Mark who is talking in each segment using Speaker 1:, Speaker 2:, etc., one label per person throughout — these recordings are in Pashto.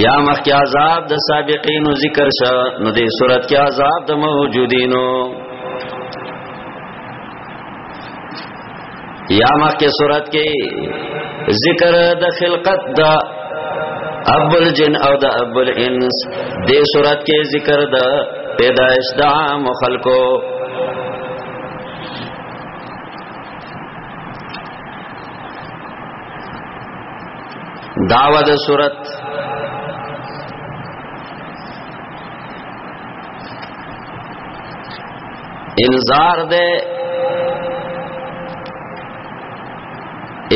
Speaker 1: یا مخکې عذاب د سابقینو ذکر شو نو دې صورت کې عذاب د موجودینو یا مخکې صورت کې ذکر د خلقت د ابل جن او د ابل انس دې صورت کې ذکر د پیدائش د عام خلقو داوا د صورت انذار ده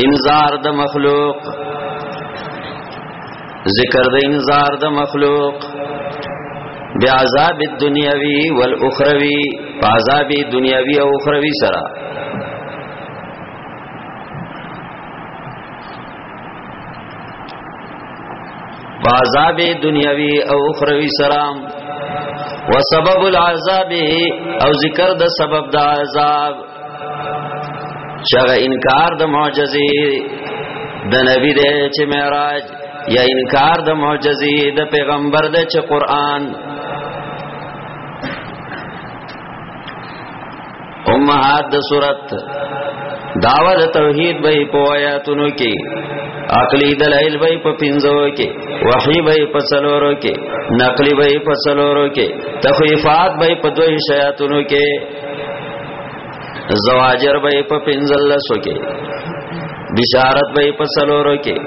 Speaker 1: انذار د مخلوق ذکر د انذار د مخلوق بعذاب الدنیاوی والاخروی عذاب دنیاوی او اخروی سره عذاب دنیاوی او اخروی سرام وسبب العذاب او ذکر د سبب د عذاب چغه انکار د معجزې د نبی د چې معراج یا انکار د معجزې د پیغمبر د چې قران امهات د صورت داوا د توحید به په آیاتونو کې عقلی دلائل به په پنځو کې وحی به په څلورو کې نقلی به په څلورو کې تخفیفات به په دوی شیاطونو کې زواجر به په پنځلسو کې بشارت به په څلورو کې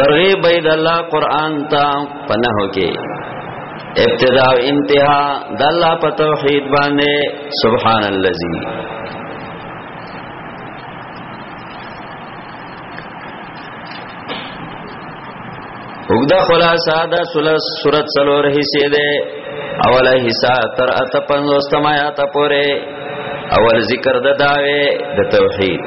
Speaker 1: ترغیب بيد الله قران ته پناه کې ابتدا او انتها د الله په توحید باندې سبحان الذي وګدا خلاصہ دا سلس سورۃ سلور حصے دے اوله حصہ تر ات پنځوستم آیات پورې اول ذکر د داوی د توحید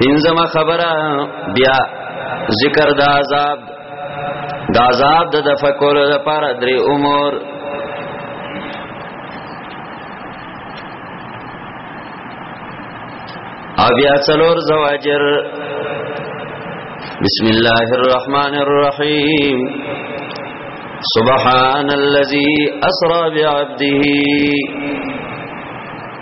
Speaker 1: پنځمه خبره بیا ذکر د عذاب د عذاب د تفکر لپاره درې امور او بیا څلور زواجر بسم الله الرحمن الرحیم سبحان الذي اسرا بعبده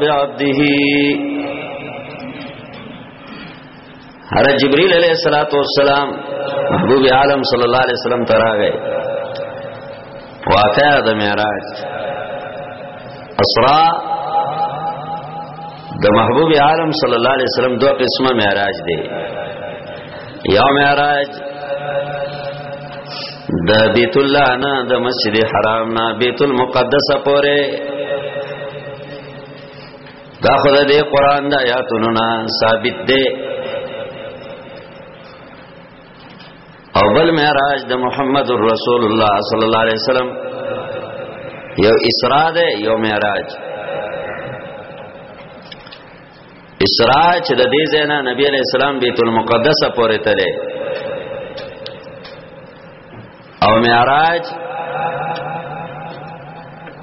Speaker 1: بعبده هر جبريل عليه الصلاه والسلام محبوب عالم صلی الله علیه وسلم تراغه واقعا د معراج اسرا د محبوب عالم صلی الله علیه وسلم دوه قسمه معراج دی یو معراج د بیت الله نه د مسجد حرام نه بیت المقدس پورې دا خدای دې قران د آیاتونو نه ثابت دی او بل معراج د محمد رسول الله صلی الله علیه وسلم یو اسراء ده یو معراج اسراء چې د دې زینا نبی علیہ السلام بیت المقدس پورې تله او معراج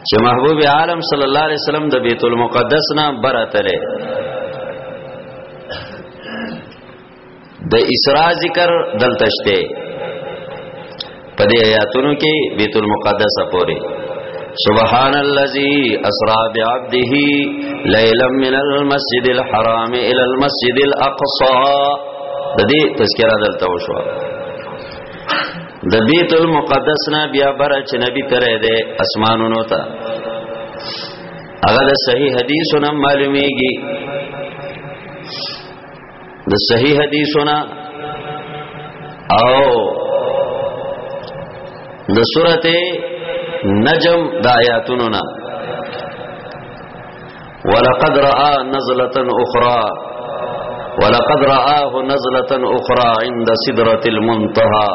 Speaker 1: چې محبوب عالم صلی الله علیه وسلم د بیت المقدس نه برتله د اسراء ذکر دلته شته په دې آیاتونو کې بیت المقدس پورې سبحان الذي اسرا بعبده ليلا من المسجد الحرام الى المسجد الاقصى د دې تذکرہ دلته وشو د بیت المقدس نه بیا بر چې نبی ترې ده اسمانونو ته هغه د صحیح حدیثونو معلومیږي د صحیح حدیثونو او د سورته نجم دا آیاتونونا ولقد را نزله اخرى ولقد رآه نزله اخرى عند سدره المنتهى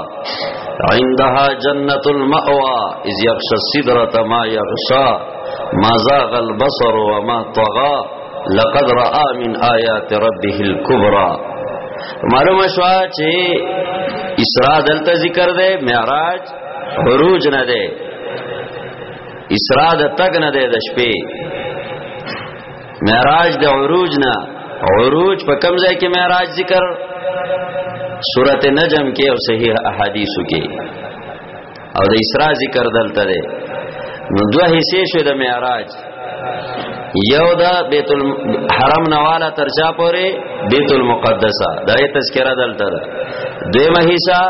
Speaker 1: عندها جنة المأوى إذ يغشى السدرة ما يغشى ما زاغ البصر وما طغى لقد را من آیات ربه الكبرى معلومه شو چې اسراء دلته ذکر دی معراج عروج نه دی اسراء د تګ نه دی د شپې معراج د عروج نه عروج په کوم ځای کې معراج ذکر سورته نجم کې او صحیح احادیثو کې او د اسراء ذکر دلته دی نو دوه حصے شو د معراج یو دا بیت الحرم نواله تر چا پورې بیت المقدسه دا یې تذکرہ دلته ده دیمه حصہ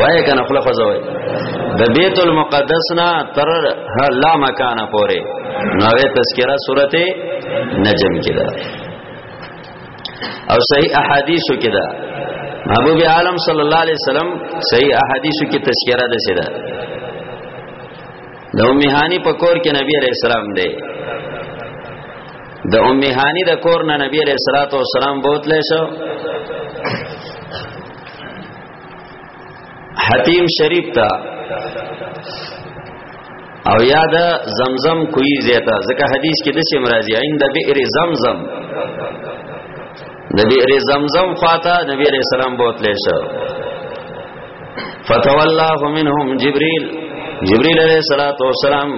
Speaker 1: وای کنه خپل خزوي د بیت المقدس نه تر لا مکان پورې نوې تذکرہ سورته نجم کې ده او صحیح احادیثو کې ده محبوب عالم صلی الله علیه وسلم صحیح احادیثو کې تذکرہ ده سیدا د ام هانی په کور کې نبی علیہ السلام دی د ام هانی د کور نه نبی علیہ الصلوۃ والسلام بوتله شو حتیم شریف تا او یاد زمزم کوی زیتا ځکه حدیث کې د سیم راځي عند بئر زمزم نبی ری زمزم خواتا نبی علیہ السلام بہت لے شو فتولاه منهم جبريل جبريل عليه الصلاه والسلام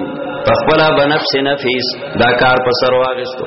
Speaker 1: تخبل بنفس نفيس دا کار په سر واغستو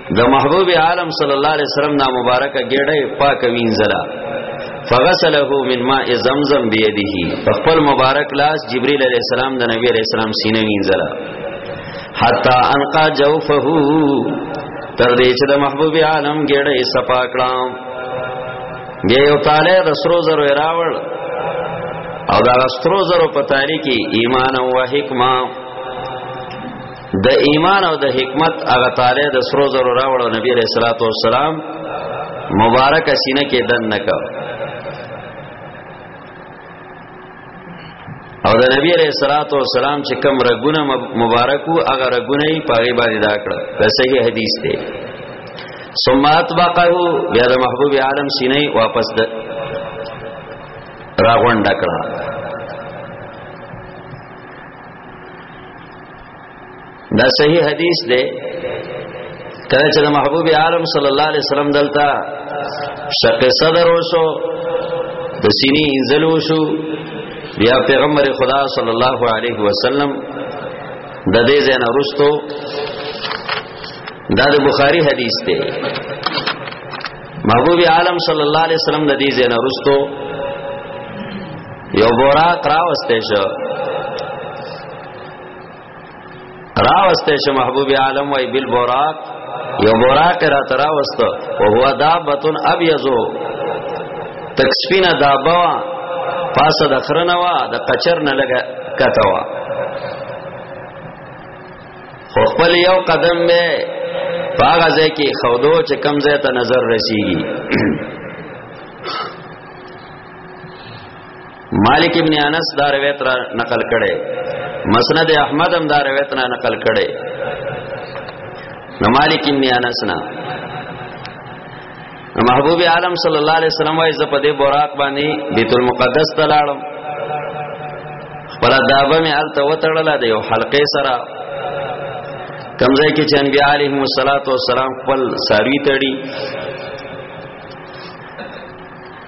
Speaker 1: د محبوب عالم صلی الله علیه وسلم نا مبارکه ګډه پاک وینځلا فغسله من ماء زمزم بيده خپل مبارک لاس جبريل عليه السلام د نبی عليه السلام سینې وینځلا حتا انقا جوفه تر دې چې د محبوب عالم ګډه صفا کړم بیا یو تعالی د سرو زرو راوړ او دا سرو زرو په تاریخ ایمان او حکمت د ایمان او د حکمت هغه تعالی د سرو زرو راوړو نبی علیہ الصلوۃ والسلام مبارک سینه کې دن نکاو او د نبی علیہ الصلوۃ والسلام چې کوم رګونه مبارکو هغه رګونه یې پاغي باندې دا کړ دا صحیح حدیث دی ثم اطبقه بیا د محبوب عالم سینې واپس د راغونډ کړه دا صحیح حدیث دی کله چې د محبوب عالم صلی الله علیه وسلم دلته شق صدر وشو د سینې انزل وشو بیا پیغمبر خدا صلی الله علیه وسلم د دې زنه رستو دا د بخاری حدیث دی محبوب عالم صلی الله علیه وسلم د دې زنه رستو یو بورا کراوسته شو راوسته شه محبوب عالم وای بل براق یو براق را تراوسته او هو دابتن ابیزو تک سپینا دابا پاسه د خرنه وا د قچر نه لګه کته وا خو خپل یو قدم به باغ ځای کې خودو چې کم ځای ته نظر رسیږي مالک ابن انس دا روایت را نقل کړي مسند احمد هم دا روایت را نقل کړي نو مالک ابن انس نه محبوب عالم صلی الله علیه وسلم وايي زه په دې براق باندې بیت المقدس ته لاړم خپل دابه مې الته وتړله د یو حلقې سره کمزې کې چې انبیاء علیهم الصلاۃ والسلام خپل ساروی تړي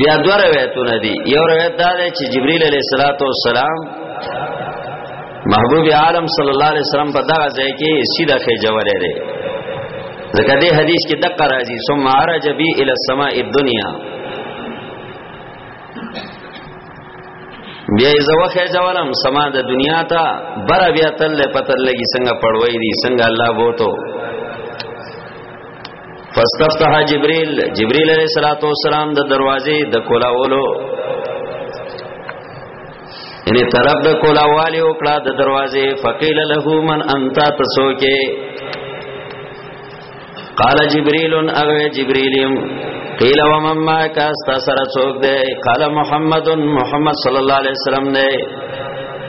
Speaker 1: بیا دوه روایتونه دي یو روایت دا دی چې جبرئیل علیه الصلاۃ والسلام محبوب عالم صلی الله علیه وسلم په دغه ځای کې سیده خېجولې ده ځکه دې حدیث کې دقه راځي ثم عرج بی الی السماء الدنیا بیا یې زو خېجولم سما د دنیا ته بر بیا تل پتل لګي څنګه پړوي دي څنګه الله بوته فاستفتح جبريل جبريل عليه الصلاه والسلام د دروازې د کولاولو یعنی طرف د کولاوالی وکړه د دروازې فقيل له من انت تسوکه قال جبريل او جبريل قيل ومن معك استسر سوک دے قال محمد محمد صلی الله علیه وسلم دے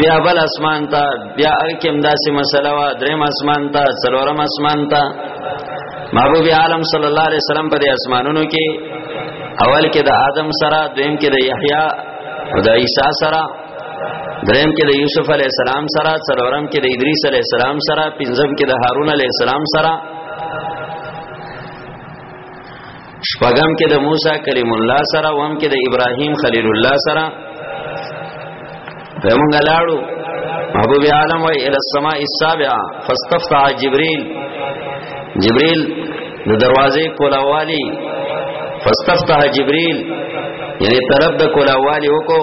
Speaker 1: بیا بل اسمان ته بیا ارکم داسې مسله وا دریم اسمان ته څلورم اسمان ته محبوب عالم صلی الله علیه وسلم په دې اسمانونو کې اول کې د آدم سره دویم کې د یحیی او د عیسی سره دریم کې د یوسف علی السلام سره څلورم کې د ادریس علی السلام سره پنځم کې د هارون علی السلام سره شپغم کې د موسی کلیم الله سره وهم کې د ابراهیم خلیل الله سره په مونږ لاړو ابو بی عالم وای ال السماء السابعه فاستفتح جبريل جبريل د دروازې کولاوالي فاستفتح جبريل یعنی طلب د کولاوالي وکړو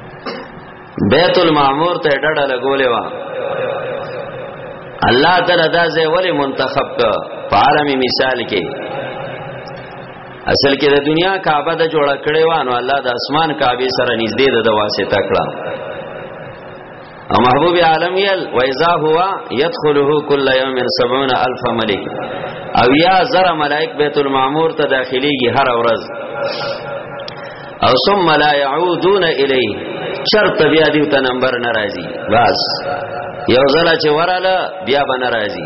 Speaker 1: بیت المعمور ته ډډه لګولې و الله تعالی دا ځای ولې منتخب ک په عالمي مثال کې اصل کې د دنیا کعبه د جوړ کړي وانه الله د اسمان کعبه سره نږدې د واسطه کړه او محبوب عالم یل و اذا هو يدخله كل يوم 70000 ملک او یا زر ملائک بیت المعمور ته داخليږي هر ورځ او ثم لا يعودون الیه چرته بیا دیو ته نمبر ناراضي بس یو ځل چې وراله بیا به ناراضي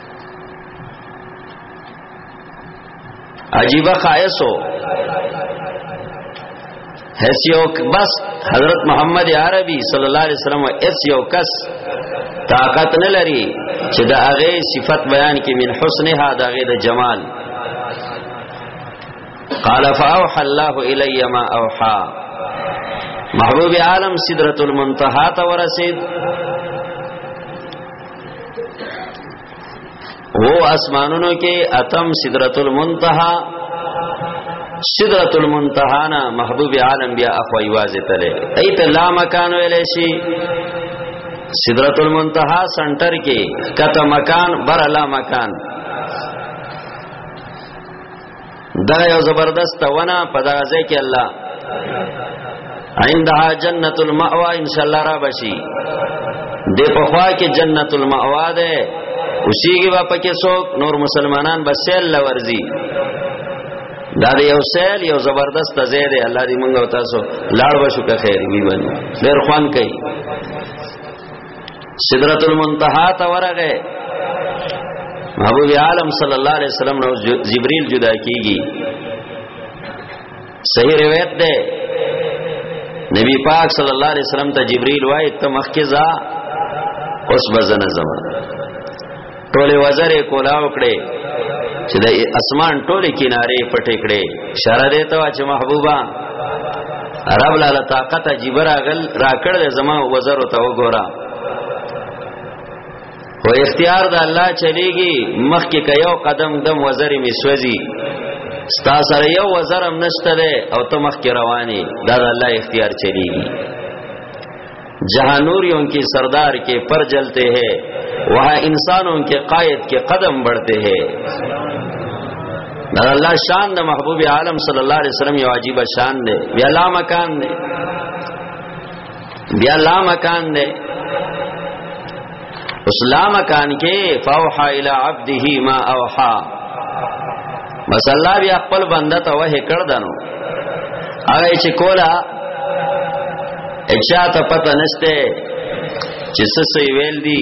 Speaker 1: عجیب خایسو هیڅ یو بس حضرت محمد عربي صلی الله علیه وسلم هیڅ یو کس طاقت نه لري چې د هغه صفت بیان کې من حسنها د هغه د جمال قال فاوحى الله الي ما اوحى محبوب عالم سدرۃ المنتهى ته ورسید وو اسمانونو کې اتم سدرت المنتها سدرت المنتها نا محبوب عالم بیا اخو ایواز تله ایت لا مکان ویل شي سدرت المنتها سنټر کې کته مکان بر لا مکان دا یو زبردست ونه په دغه ځای کې الله عندها جنت المأوا ان شاء الله را بشي د په خوا کې جنت المأوا ده اوسېږي با پکې څوک نور مسلمانان به سیل لورځي دا د یو سیل یو زبردست ځای دی الله دې موږ او تاسو لاړ بشو که خیر وي باندې ډېر خوان کوي سدرۃ المنتہا ته ورغه محبوب عالم صلی الله علیه وسلم نو جبرئیل جدا کیږي صحیح روایت ده نبی پاک صلی الله علیه وسلم ته جبرئیل وای ته مخکې ځه اوس بزنه زما ټوله وزره کولاو کړي چې د اسمان ټوله کیناره پټې کړي اشاره دی ته چې محبوبا عرب لاله طاقت عجیب راغل راکړ د زما وزر ته وګوره و اختیار د الله چلیږي مخ کې کيو قدم دم وزر می سوځي ستا سره یو وزرم نشته ده او ته مخ کې رواني دا د الله اختیار چلیږي جهانوریوں کی سردار کے پر جلتے ہے وہاں انسانوں کے قائد کے قدم بڑھتے ہے دا الله شان د محبوب عالم صلی الله علیه وسلم یو عجیب شان دی بیا لا مکان دی بیا لا مکان دی اسلام کان کې فوحا الی عبده ما اوحا بس الله بیا خپل بنده ته وه کړ دنو هغه چې کولا اچا ته پته نشته چې څه ویل دي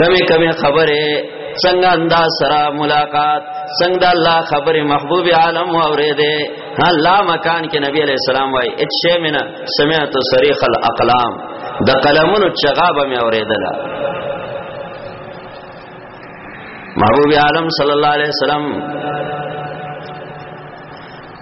Speaker 1: کمی کمی خبره څنګه انداز سره ملاقات څنګه الله خبر محبوب عالم اوریدې الله مکان کې نبی علی السلام وای اچې مینا سمعت صریخ الاقلام د قلمونو چغابه مې اوریدله محبوب عالم صلی الله علیه وسلم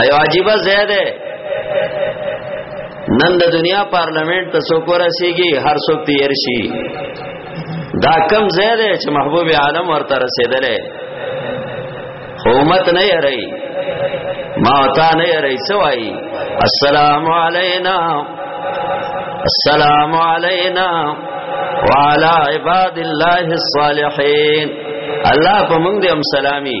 Speaker 1: ایو عجیب زیاده نن د دنیا پارلمنت ته څوک ورسیږي هر څوک تیر شي دا کم زیاده چې محبوب عالم ورته رسیدلې حکومت نه یری ما تا نه یری سوای السلام علینا السلام علینا وعلى عباد الله الصالحين الله په موږ دې هم سلامي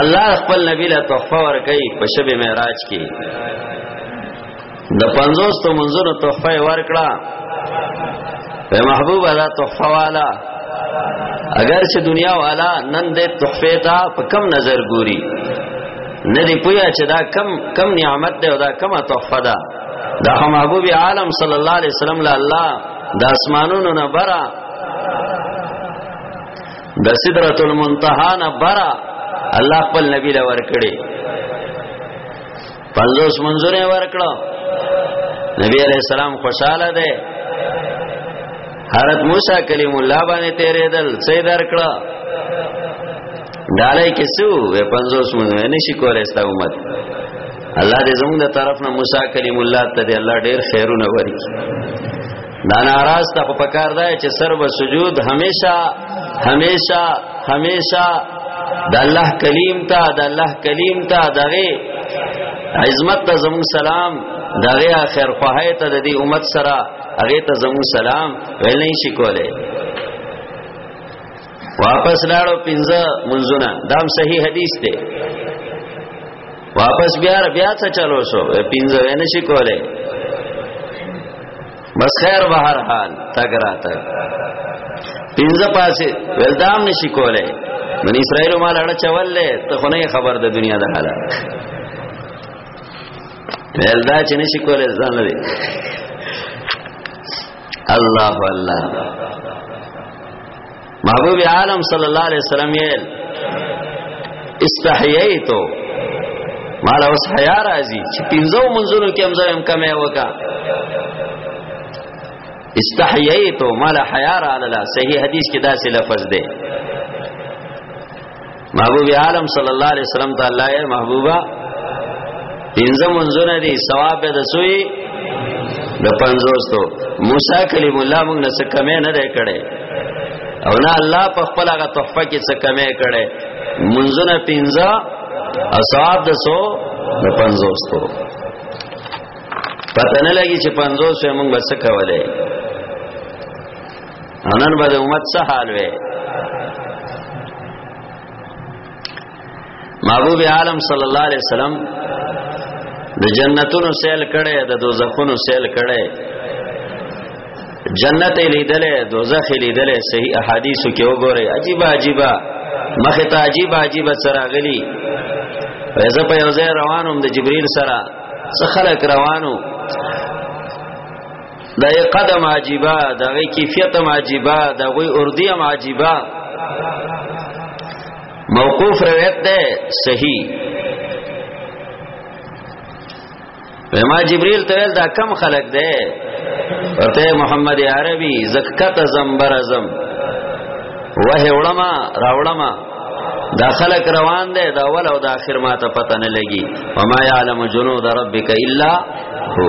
Speaker 1: الله خپل نبی له تحفه ورکړي په شب معراج کې د 50 تو منځونو تحفه ورکړه په محبوب ادا تحفه والا اگر چې دنیا والا نن دې تحفه ته په کم نظر ګوري نه دی پویا چې دا کم کم نعمت دی او دا کم تحفه ده دا محبوب عالم صلی الله علیه وسلم له الله د اسمانونو نه برا د سدرۃ المنتهى نه برا الله خپل نبی له ور کړی پنځوس منځونه ور کړو نبی علیہ السلام خوشاله ده حضرت موسی کلیم الله باندې تیرې دل سې در کړو ډالې کې سو و پنځوس منځونه نشي کولای ستا امت الله دې زموږ د طرف نه موسی کلیم الله ته دې الله ډېر خیرونه ورکړي دا ناراض ته په کار دی چې سر به سجود همیشه همیشه همیشه د الله کلیم ته د الله کلیم ته دغه عظمت ته زمو سلام دغه اخر خواهی ته د دې امت سره هغه ته زمو سلام ویل نه شي کولای واپس لاړو پنځه منځونه دام صحیح حدیث دی واپس بیا بیا څه چلو شو پنځه ونه شي کوله بس خیر به هر حال تګ را تګ پنځه پاسه ولدام نشي کوله من اسرائیل مال اړه چولې ته خو نه خبر د دنیا د حالات ولدا چې نشي کوله ځان لري الله الله محبوب عالم صلی الله علیه وسلم یې استحییتو مال اوس حیا راځي چې پینځو منځونو کې هم زم کمه وکا استحییتو مال حیا را لاله صحیح حدیث کې دا څه لفظ دی محبوب عالم صلی الله علیه وسلم ته الله یې محبوبا پنځه منځونه دي ثواب به دسوي د پنځوستو موسی کلیم الله موږ نه څه کمې نه دی کړي او نه الله په خپل هغه تحفه کې څه کمې کړي منځونه پنځه او ثواب دسو د پنځوستو پته نه لګي چې پنځوس یې موږ څه کولای نن به د امت څه حال وي محبوب عالم صلی الله علیه وسلم د جنتونو سیل کړي د دوزخونو سیل کړي جنت لیدلې دوزخ لیدلې صحیح احادیثو کې وګوره عجیب عجیب مخه ته عجیب عجیب سره غلی زه په یو ځای روانم د جبرئیل سره څخه خلک روانو دا یې قدم عجیبه دا غي کیفیت هم عجیبه دا غوي اردی هم عجیبه موقوف روایت ده صحیح ما جبريل ته ویل دا کم خلق ده ورته محمد عربي زکات زمبر زم وه وړما راوړما دا خلق روان ده دا اول او دا اخر ما ته پته نه لګي وما يعلم جنود ربك الا هو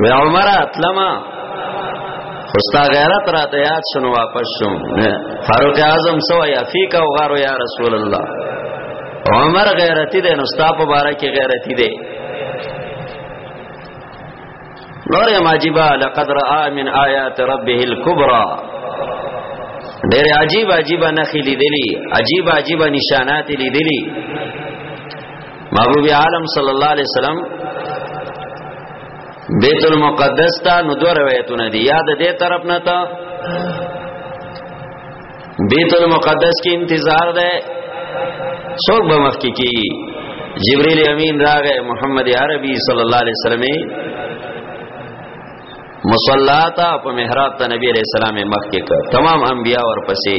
Speaker 1: وی عمر اتلما خوستا غیرت را ته یاد شنو واپس شوم فاروق اعظم سو یا فیک او غارو یا رسول الله عمر غیرتی دی نو ستا په باره کې غیرتی دی نور ماجبا لقد را من آیات ربه الكبرى ډېر عجیب عجیب نه خېلې دي عجیب عجیب نشانات لیدلې محبوب عالم صلی الله علیه وسلم بیت المقدس ته نو دوه روایتونه دي یاد دې طرف نه ته بیت المقدس کې انتظار ده څوک به مخ کې کی جبرئیل امین راغه محمد عربي صلی الله علیه وسلم مصلاتا په محراب ته نبی علیہ السلام مخ کې کړ تمام انبیا ورپسې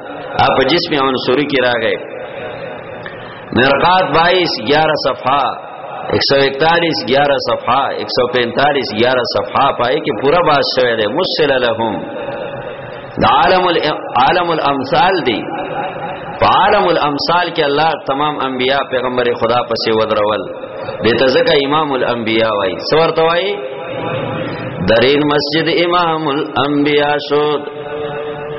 Speaker 1: اپ جسم عنصری کې راغی مرقات 22 11 صفحه 141 11 صفحه 145 11 صفحه پای کې پورا باز شوی دی مسل لهم د عالم عالم الامثال دی په عالم الامثال کې الله تمام انبیا پیغمبر خدا پسې ودرول دې ته ځکه امام الانبیا وای سورته وای درین مسجد امام الانبیا شو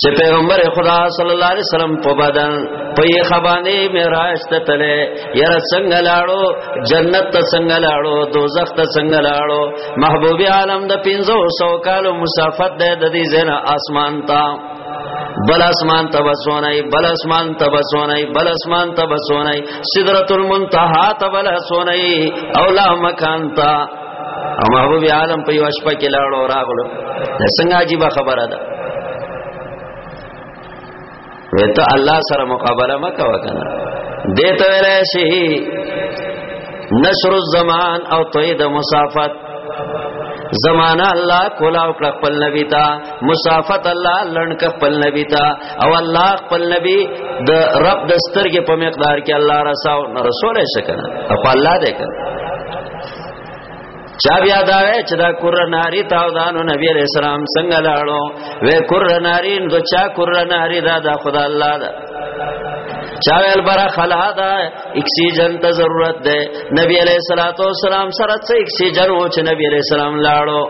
Speaker 1: چې پیغمبر خدا صلی الله علیه وسلم په بدن په یې خبانه معراج ته تله یره څنګه لاړو جنت ته څنګه لاړو دوزخ ته څنګه لاړو محبوب عالم د 1500 کالو مسافت ده د دې زنه اسمان ته بل اسمان ته بسونای بل اسمان ته بسونای بل اسمان ته بسونای سدرۃ المنتہا ته بل سونای اولا مکان ته او محبوب عالم په یو شپه کې لاړو راغلو دا څنګه عجیب خبره ده وته الله سره مقابله مکو کنه دته ویل شي نشر الزمان او توید مسافت زمانہ الله کولا او خپل نبی تا مسافت الله لړن خپل نبی تا او الله خپل نبی د رب د سترګې په مقدار کې الله رساو رسول شي کنه او الله دې کنه چا بیا دا وای چې دا کور ناری تاو دانو نبی علیہ السلام څنګه لاړو وې کور ناری نو چا کور ناری دا دا خدا الله دا چا ویل برا خلا دا اکسیجن ته ضرورت ده نبی علیہ الصلوۃ والسلام سره څه اکسیجن و چې نبی علیہ السلام لاړو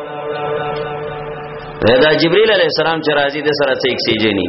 Speaker 1: دا جبرئیل علیہ السلام چې راځي د سره څه اکسیجنی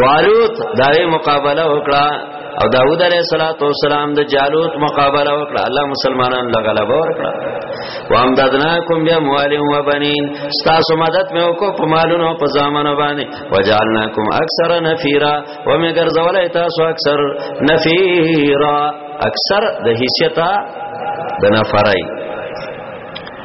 Speaker 1: طالوت دغه مقابله وکړه او داوود علیه السلام د جالوت مقابله وکړه الله مسلمانان له غلبه ورکړه وام ددناکم بیا موالین و بنین تاسو مدد مې وکړو په مالونو په ځامنو باندې وجعلناکم اکثر نفیرا و مې ګرځولای تاسو اکثر نفیرا اکثر د حیثیت د نفرای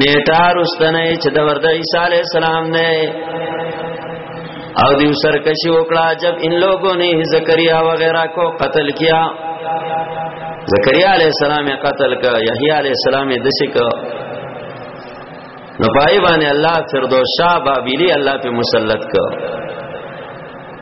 Speaker 1: نیټه رستنه چې د ورده عیسی علی السلام نه او دیو سرکشی وکړه جب ان لوگوں نے زکریا وغیرہ کو قتل کیا زکریا علیہ السلام قتل کا یحیی علیہ السلام دسی کا نو پای باندې الله فردوس شاه بابلی الله په مسلط کا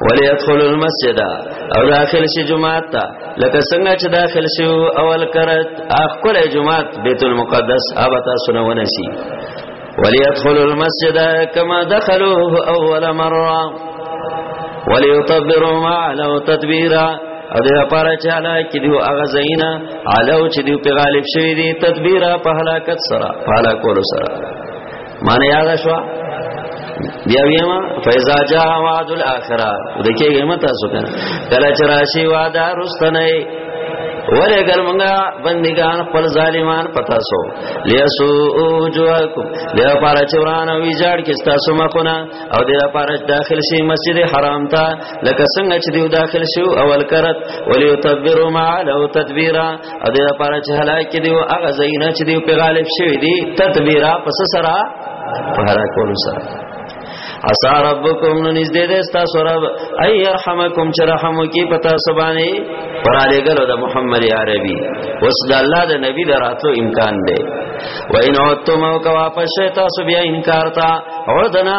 Speaker 1: ولی ادخل المسجد او داخل شي جمعات ته لکه څنګه چې داخل شي اول کرت اخکل جمعات بیت المقدس ابتا سنونه شي ولی ادخل المسجد کما دخلوه اول مره ولی یطبروا ما علو تدبیرا او د لپاره چې علا کې دیو اغه زینا علو چې دیو په غالب شوی دی تدبیرا په هلاکت سره په هلاکولو سره معنی یاد شو بیا ویم فیضا جا وعد الاخره دکې غیمه تاسو کنه کله چې راشي وعده رستنه وله ګرمنګا بندگان خپل ظالمان پتا سو لیسو جوکم له پارا چوران او ویجاړ کې تاسو مخونه او د لپاره داخل شي مسجد حرام ته لکه څنګه چې دیو داخل شو اول کرت ولیتبروا ما لو تدبیرا ا دې لپاره چې هلاک دي او هغه زینا چې دی په غالب شوی دي تدبیرا پس سره په هلاک کول سره عسى ربكم نزدې دې تاسو رب اي يرحمكم چې رحم وکي پتا سبانه پر علی ګلو د محمد عربي اوس د الله د نبی د راتلو امکان دی و ان اوتم او کا واپس شي تاسو بیا انکار تا عدنا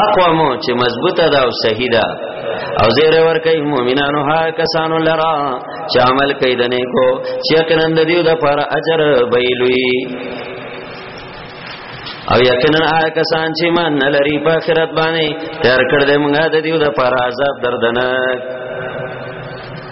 Speaker 1: اقوام چې مضبوطه ده او صحیح ده او زیر ور کوي مؤمنانو ها کسانو لرا چې عمل کوي د نیکو چې یقینا د دیو د پر اجر ویلوي او یقینا هغه کسان چې مان نه لري په آخرت باندې تر کړه د موږ د دیو د پر عذاب دردناک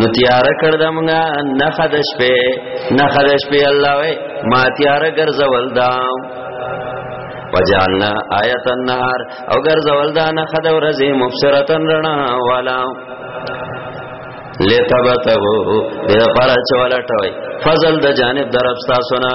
Speaker 1: نو تیار کړ د موږ نه خدش په نه خدش په الله وې ما تیار ګرځول دا وجعلنا آیت النهار او ګرځول دا نه خد ورځې مبصرتن رڼا والا لتبتغو دغه پر چولټوي فضل د جانب درب تاسو نه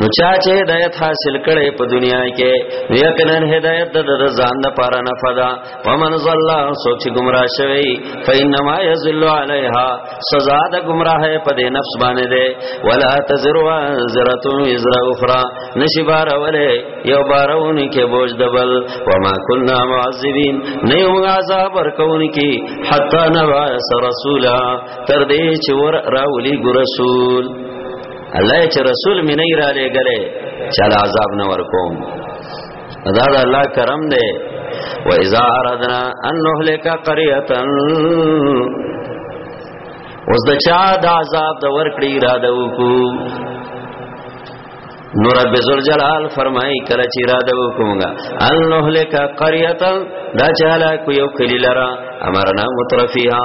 Speaker 1: نو چا چې هدایت حاصل کړي په دنیا کې یقینا هدایت د ځان د پاره نه فدا ومن ظل سوک چې گمراه شوی فینما یذل علیها سزا د گمراه په دې نفس باندې ده ولا تزر وزرۃ وزر اخرى نشی بار ولې یو بارون کې بوج دبل وما كنا معذبین نه یو عذاب ورکون کې حتا نبعث رسولا تر دې چې ور راولي ګرسول الله چې رسول مې نه را لګلې چاله عذاب نه ورکوم دا د الله کرم دی و اذا اردنا ان نهلك قريه اوس د چا د عذاب د ورکړي اراده وکړو نو رب ذل جلال فرمای کله چې اراده وکومګه ان نهلك قريه دا چاله کو یو کلی لرا امرنا مترفیها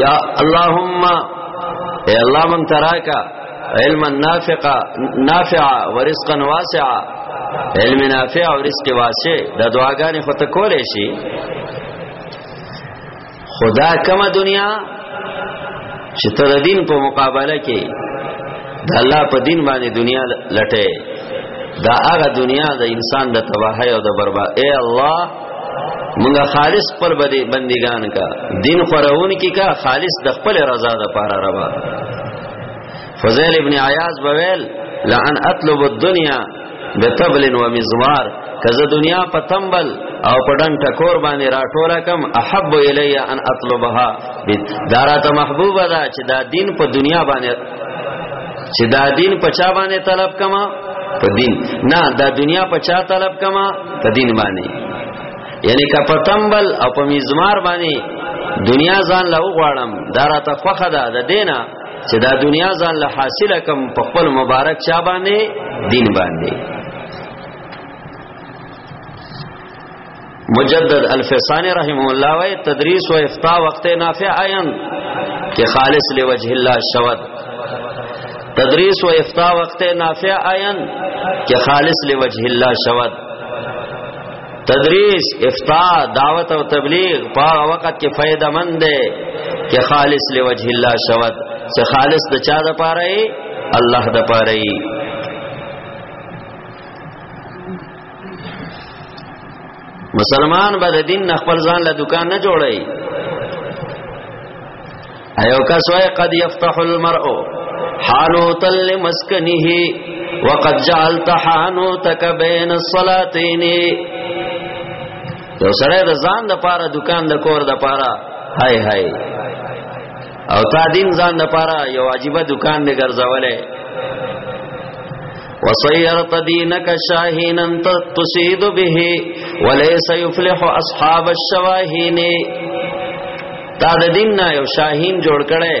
Speaker 1: یا اللهم اے الله من تراکا علما نافقا نافعا ورزقا واسعا علم نافع او رزق واسع دا دعاګانې خو ته کولې شي خدا کما دنیا چې ته د دین په مقابله کې د الله په دین باندې دنیا لټه دا هغه دنیا د انسان د تباہی او د برباد اے الله مونږه خالص پر بدی بندگان کا دین خورون کی کا خالص د خپل رضا د پاره روا فضیل ابن عیاض بویل لعن اطلب الدنیا بتبل و مزوار کزه دنیا په تمبل او په ډنګ ټکور باندې راټوله کم احب الی ان اطلبها دارا ته محبوبه ده چې دا دین په دنیا باندې چې دا دین په چا باندې طلب کما په دین نه دا دنیا په چا طلب کما په دین باندې یعنی که په تمبل او په میزمار باندې دنیا ځان له غواړم دا را ته خوخه ده د دینه چې دا دنیا ځان له حاصله کم په خپل مبارک چا باندې دین باندې مجدد الفسانی رحم الله و تدریس و افتا وقت نافع عین کہ خالص لوجه الله شود تدریس و افتا وقت نافع عین کہ خالص لوجه الله شود تدریس افتا دعوت او تبلیغ په وخت کې فائدہ مند دی کہ خالص لوجه الله شود چې خالص د چا د پاره الله د پاره مسلمان به د دین نه خپل ځان له دکان نه جوړي ایو کس وای قد یفتح المرء حانوتا لمسکنه وقد جعلت حانوتک بین الصلاتین یو سره د ځان د پاره دکان د کور د پاره هاي هاي او تا دین ځان د پاره یو عجیب دکان دی ګرځولې وصيرت دينك شاهينا تصيد به وليس يفلح اصحاب الشواهين تا د دین نه یو شاهین جوړ کړي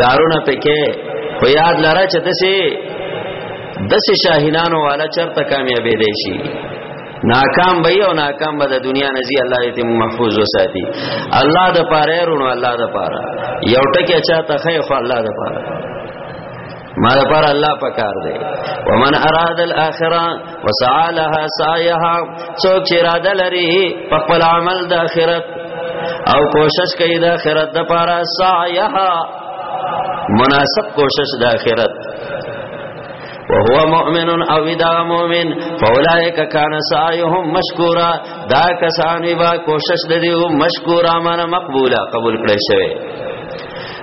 Speaker 1: کارونه پکې خو یاد لره چې دسه دسه شاهینانو والا چرته کامیابې دی شي ناکام به او ناکام به د دنیا نزی الله دې محفوظ وساتي الله د پاره رونو الله د پاره یو ټکی چاته خیر خو الله د پاره ما پر الله پکار دی ومن اراد الاخره وسعى لها سعيها څوک چې اراده لري په خپل عمل د اخرت او کوشش کوي د اخرت د پاره سعيها مناسب کوشش د اخرت وهو مؤمن او اذا مؤمن فاولئک کان سعیهم مشکورا دا کسان با کوشش د دیو مشکورا معنی مقبولا قبول کړی شوی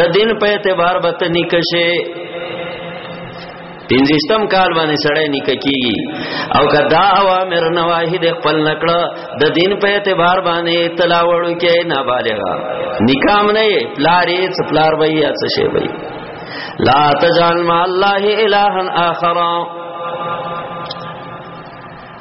Speaker 1: د دین په اعتبار به ته نکشه پنځشتم کال باندې سړی نک کیږي او کدا اوامر نواهی د خپل نکړه د دین په اعتبار باندې تلاوړو کې نابالغا نکام نه پلارې سپلار وای یا څه شی وای لا تجعل مع الله الها اخر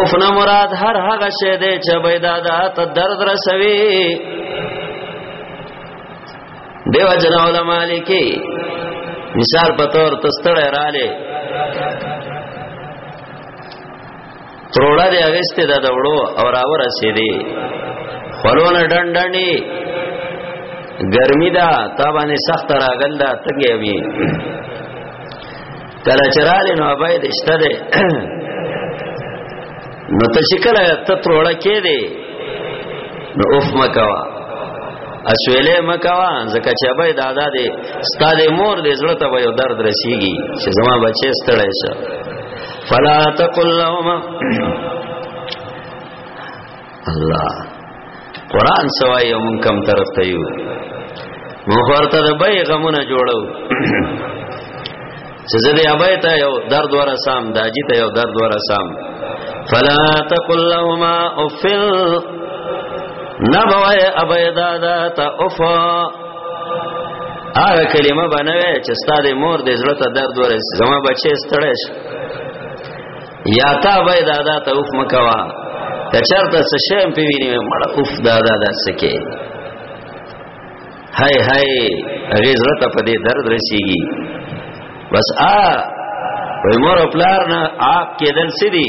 Speaker 1: اوفنا مراد هر هغه شی دی چې بيدا دا ته درد رسوي دیو جن علماء لیکي مثال په تور تستړه رااله تروړه دی اوسته دا دړو او راو رسیدي خلون ډنډنی ګرمي دا تا باندې سخت راغل دا تګي وي کله چرال نو باید شته ده نو ته چې کله ته تروړه کې دی نو اوف مکوا اسویلې مکوا ځکه چې ابای دادا دې ستاد مور دې زړه ته یو درد رسیږي چې زما بچي ستړی شه فلا تقل لهما الله قران سوا یو مونږ کم طرف ته یو مو ورته د بای غمونه جوړو چې زه دې ابای ته یو درد ورا سام داجی ته یو درد ورا سام فلا تقل لهما افل نبوای ابای دادا ته افا هغه کلمه بنوي چې ستاره مور دې زړه ته درد ورسې زما بچي ستړی شي یا تا به دادا ته اوف مکوا کچرته څه شیم په ویني مړ اوف دادا دا سکه هاي هاي هغه زړه ته په دې درد رسیږي بس آ وای مور خپلار نه آپ کېدل سدي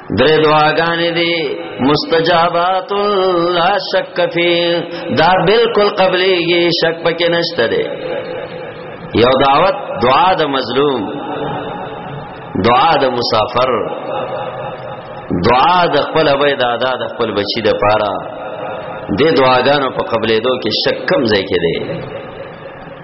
Speaker 1: درې دعاګانې دي مستجابات لا شک فی دا بالکل قبليږي شک پکې نشته دی یو دعوت دعا د مظلوم دعا د مسافر دعا د خپل ابي دادا د خپل بچي د پاره د دعاګانو په قبلې دوه کې شک کم ځای کې دی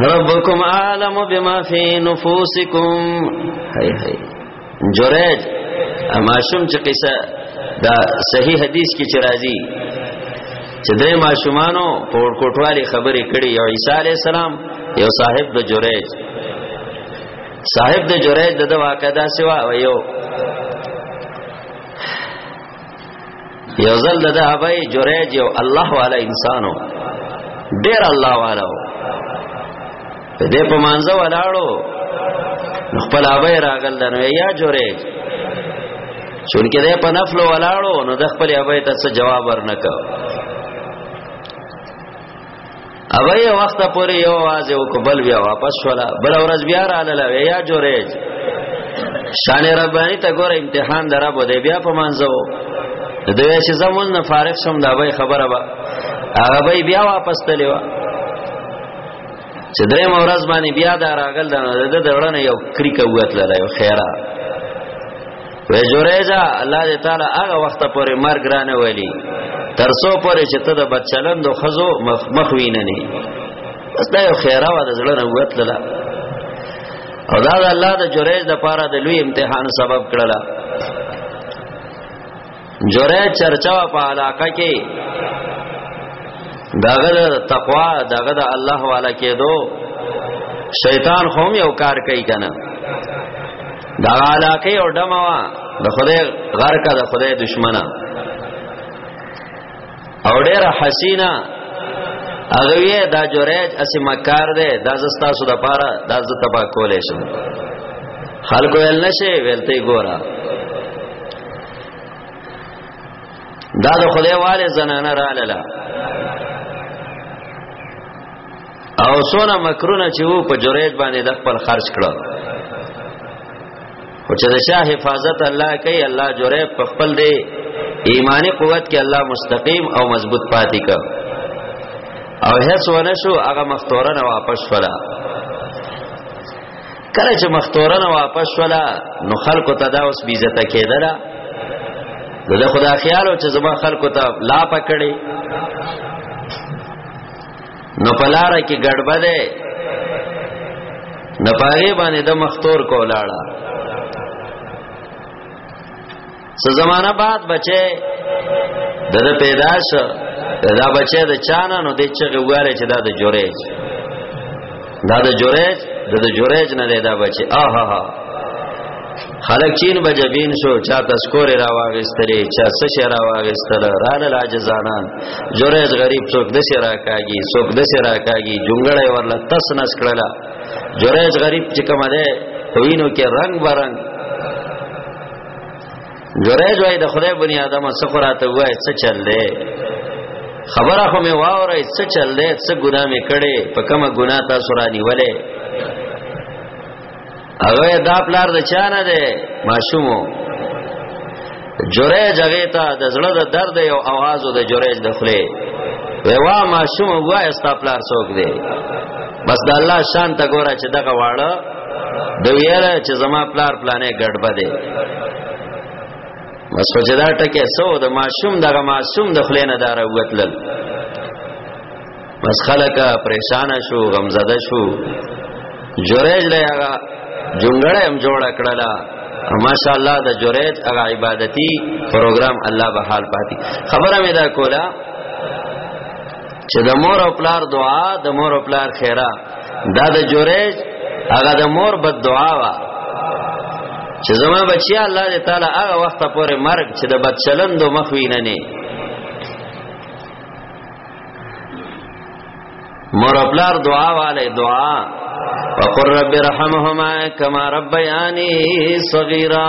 Speaker 1: ربکم عالم بما فی نفوسکم هی هی جوریج ماشوم چې قصه دا صحیح حدیث کې چې راځي چې درې ماشومانو په کوټوالي خبرې کړي یو عیسی علی السلام یو صاحب د جوریج صاحب د جوریج د واقعدا سوا او یو یو ځل د ابي جوړه جو الله والا انسانو ډیر الله والا و دې په مانزه ولاړو خپل ابي راغل دنو یا جوړه چونکه دې په نفل ولاړو نو د خپل ابي ته څه جواب ورنکاو هغه یو وخت پورې یو आवाज او قبل بیا واپس ولا بل ورځ بیا را لاله یا جوړېج شان ربانی ته ګور امتحان درا بده بیا په منځو دوی چې زمون نه فارغ شوم دا به خبره به هغه به بیا واپس تلیو چې درې مورز باندې بیا دا راغل دا د دړنه یو کریکه وتل یو خیره وې جوړېجا الله دې تعالی هغه وخت پورې مرګ رانه ویلي ترسو پورې چې ته د بچلند او خزو مخوینه نه بس دا یو خیره و د زړه نه وتلله او دا د الله د جوړېج د پاره د لوی امتحان سبب کړله جوره چرچا په علاقه کې داغه تقوا داغه د الله والا کېدو شیطان خو یو کار کوي کنه دا علاقه او دموا د خدای غر کا د خدای دشمنه او ډېر حسینا هغه یې دا جوړج اسی مکار دی دا زستا سو د پاره دا ز تبا کولې شم خلکو ول نشه ویلته ګورا دا د خدای والے زنانه را لاله او سونه مکرونه چې وو په جریج باندې د خپل خرج کړو او چې د شاه حفاظت الله کوي الله جریب په خپل دی ایمانی قوت کې الله مستقیم او مضبوط پاتې کړ او هیڅ ونه شو هغه مختورنه واپس فلا کله چې مختورنه واپس شولا نو خلکو ته دا اوس بی عزت کېدله دغه خدا خیال او چې زما خلکو ته لا پکړي نو پلاره کې ګډبده نه پاره باندې د مختور کولاړه څه زمانہ بعد بچي دغه پیدا شو دا بچي د چانه نو د چغه واره چې دا د جوړېج دا د جوړېج د د جوړېج نه دا بچي اها ها خلک چین بجبین شو چا تذکر را واغستلې چا سشه را واغستل رال لاجزانان جوړېج غریب څوک د سره راکاږي څوک د سره راکاږي جونګړې ورله تس نس کړل جوړېج غریب چې کومه ده خوینو کې رنگ برنګ جوړه جوړه د خدای بنی آدم څه خراته وای څه چل دی خبره خو مې واورې څه چل دی څه ګناه مې کړې په کومه ګناه تاسو را نیولې هغه دا پلار د چا نه دی ماشومو جوړه جوړه ته د زړه د درد او आवाज د جوړه د خله ویوا ماشوم وای استاپلار څوک دی بس د الله شان ته ګوره چې دغه واړه د ویره چې زما پلار پلانې ګډبه دی بس په جدا ټکه سو د ماشوم دغه ماشوم د خلینه دار وتلل بس خلک پریشان شو غمزده شو جوړج له هغه جونګړه هم جوړ کړلا ماشاء الله د جوړج هغه عبادتي پروګرام الله به حال پاتې خبره مې دا کوله چې د مور او پلار دعا د مور او پلار خیره دا د جوریج هغه د مور بد دعا وا چې زما بچیا الله دې تعالی هغه وخت پورې مرګ چې د بد چلندو مخ وینه نه مور او پلار دعا والے دعا وقر رب رحمهما کما ربیانی صغیرا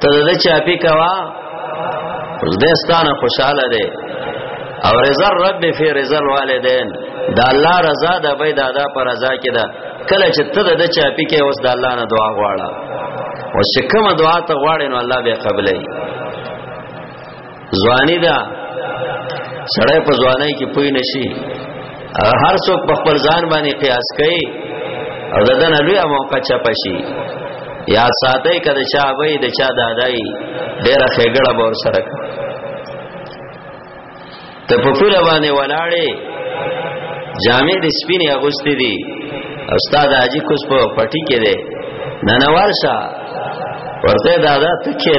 Speaker 1: ته د چاپی کوا زدهستانه خوشاله دی او رضا رب فی رضا الوالدین دا الله رضا د بيد ادا پر رضا کې ده کله چې ته د چاپی کې اوس د الله نه دعا غواړه او چې کومه دعا ته غواړې نو الله به قبلې ځواني دا سړی په ځواني کې پوي نشي هر څوک په خپل ځان باندې قیاس کوي او د دنه لوی موقع چپ شي یا ساتي کده چا وای د چا دادای ډېر خېګړه بور سره ته په پوره باندې ولاړې جامې د سپینې اغوستې دي استاد اجي کوس په پټی کې ده ننوار شاه ورته دادا تکیه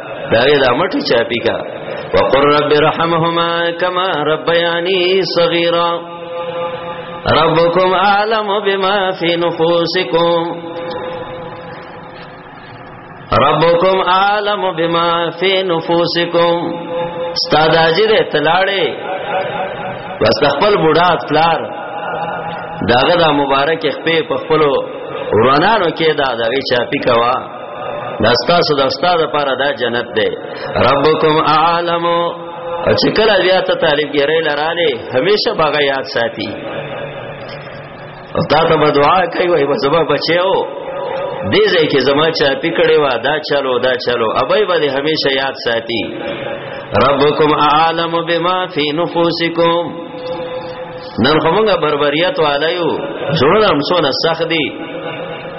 Speaker 1: دا دا مټ چاپی کا وقر رب رحمهما کما ربیانی صغیرا ربکم عالم بما فی نفوسکم ربکم عالم بما فی نفوسکم استاد اجر تلاړې بس خپل بوډا پلار داغه دا مبارک خپې په خپل ورانانو کې دا دغه چاپی کوا دا ستاسو د استاد لپاره دا جنت دی ربکم اعلم چې کله بیا ته طالب ګرې لراله همیشه باغ یاد ساتي او تا ته دعا کوي وای په سبب بچیو دې ځای کې زما چا پکړې وا دا چلو دا چلو ابای باندې همیشه یاد ساتي ربکم اعلم بما فی نفوسکم نن خو موږ بربریت والایو زړه هم سونه سخت دي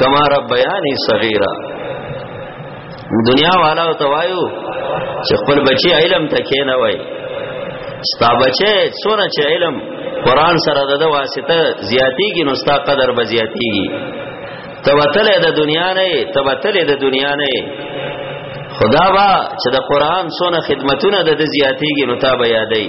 Speaker 1: کما ربیانی صغیرا دنیا والا او توایو چې خپل بچی علم ته کېنه وای ستا بچی سونه چې علم قران سره د واسطه زیاتیږي نو ستا قدر به زیاتیږي تبتل د دنیا نه تبتل د دنیا نه خدا با چې د قران سونه خدمتونه د زیاتیږي نو تا به یادای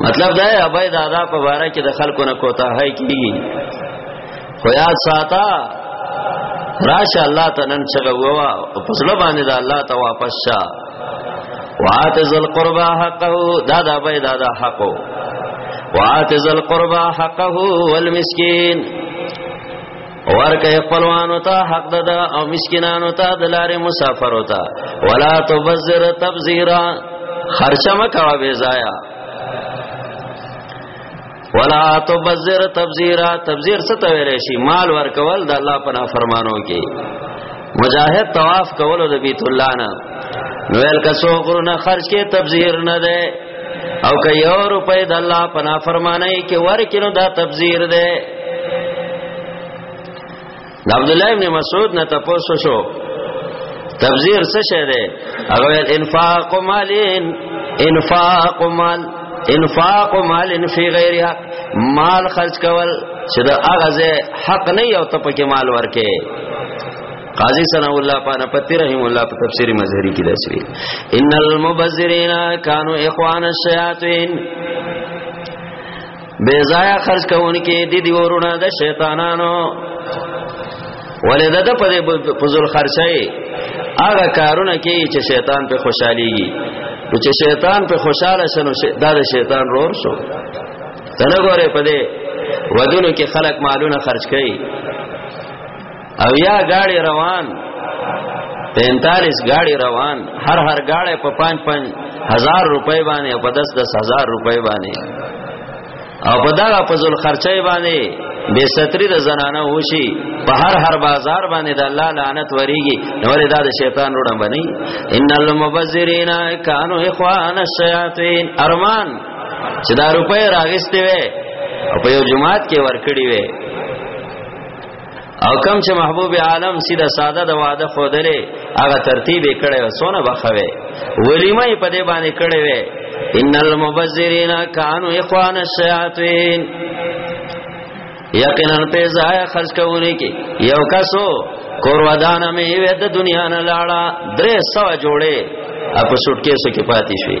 Speaker 1: مطلب دا ہے ابای دادا په باره کې د خلکو نه کوتا ہے کیږي خو یاد ساته راشه الله ته نن څنګه ووا او پسړ باندې دا الله ته واپس شا وات ذل قربا حقه دادا به دادا حقو وات ذل قربا حقه والمسکین ورکه خپلوانو ته حق ده او مسکینانو ته د لارې مسافرو ته ولا تبذر تبذیرا خرچه مکوا بے ضایع ولا تبذر تبذیرا تبذیر څه ته ویل شي مال ورکول د الله پنا فرمانو کې مجاهد طواف کولو د بیت الله نه نویل کسو غرونه خرج کې تبذیر نه ده او که یو روپۍ د الله په نافرمانی کې ورکینو دا تبذیر دی د عبد الله ابن مسعود نه تاسو شو تبذیر څه شه دی هغه انفاق مال انفاق مال انفاق مال فی غیر حق مال خرج کول چې دا اغازه حق نه یو ته پکې مال ورکې قاضی ثنا الله پانا پتی رحم الله په تفسیر مظهری کې داسوي ان المبذرین کانوا اخوان الشیاطین بے ضایع خرج کوونکې د دی ورونه د شیطانانو ولید د په فضل خرچای هغه کارونه کې چې شیطان په خوشحاليږي چې شیطان په خوشاله شنو دا د شیطان رور شو تنه ګوره په دې ودونو کې خلک مالونه خرج کوي او یا گاڑی روان پینتالیس گاڑی روان هر هر گاڑی په پانچ پانچ هزار روپے باندې او په دس دس هزار روپے باندې او په دغه په ذل خرچه باندې بے ستری د زنانه وشي په هر هر بازار باندې د الله لعنت وریږي نور دا د شیطان روډم بني ان المبذرین کانوا اخوان الشیاطین ارمان چې دا روپې راغستې وې او په یو جماعت کې ورکړې وې او کم چې محبوب عالم سیده ساده د واده خودلې هغه ترتیب کړي او سونه بخوي ولیمه په دې باندې کړي وي ان المبذرین کانوا اخوان الشیاطین یقینا په ځای خرج کوونی کې یو کسو کورودان مې وې د دنیا نه لاړه درې سو جوړې اپ سټکیسو کې پاتې شوی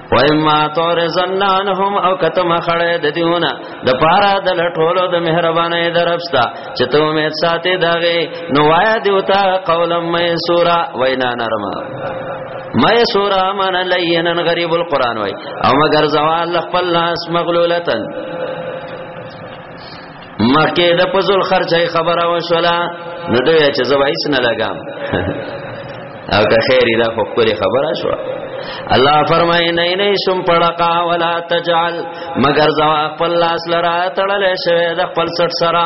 Speaker 1: وایما تور زنانهم او کتم خړې د دیونه د پارا د لټولو د مهربانې درپستا چې ته امید ساتي داغه نو وایا دیوتا قولم مې سورا وینا نرمه مې سورا من لینن غریب القران وای او مگر زوال خپل لاس مغلولتن مکه د پزول خرچه خبره وشولا نو دوی چې زو هیڅ نه لګام او که خیر دا خو کولی خبره شو الله فرمای نه نه شم پړقا ولا تجعل مگر زوا خپل لاس لرا تړلې شوی د خپل سټ سره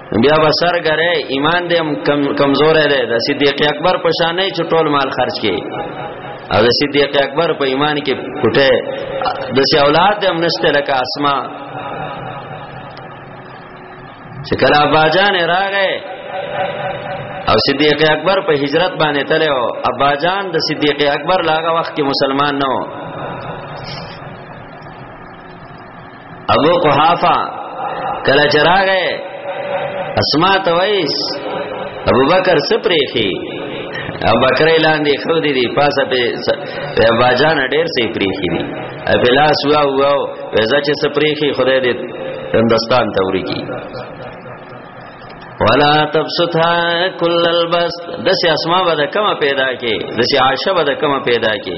Speaker 1: بیا به سر غره ایمان دې کمزور دی د صدیق اکبر په شان نه چټول مال خرج کړي او د صدیق اکبر په ایمان کې پټه د سی اولاد دې امنشته لکه اسما چې کله اباجان راغې او صدیق اکبر په هجرت باندې تله او اباجان د صدیق اکبر لاغه وخت کې مسلمان نه ابو قحافه کله چراغه اسما ته وایس ابو بکر سپریخي او بکر لاندې خو دې دې پاسه په باجان ډېر سي پریخي دي بلا سوا وو وزا چې سپریخي خدای دې هندستان ته وريږي ولا تبسطها كل البسط دسه اسما به کما پیدا کې دسه عائشه به کما پیدا کې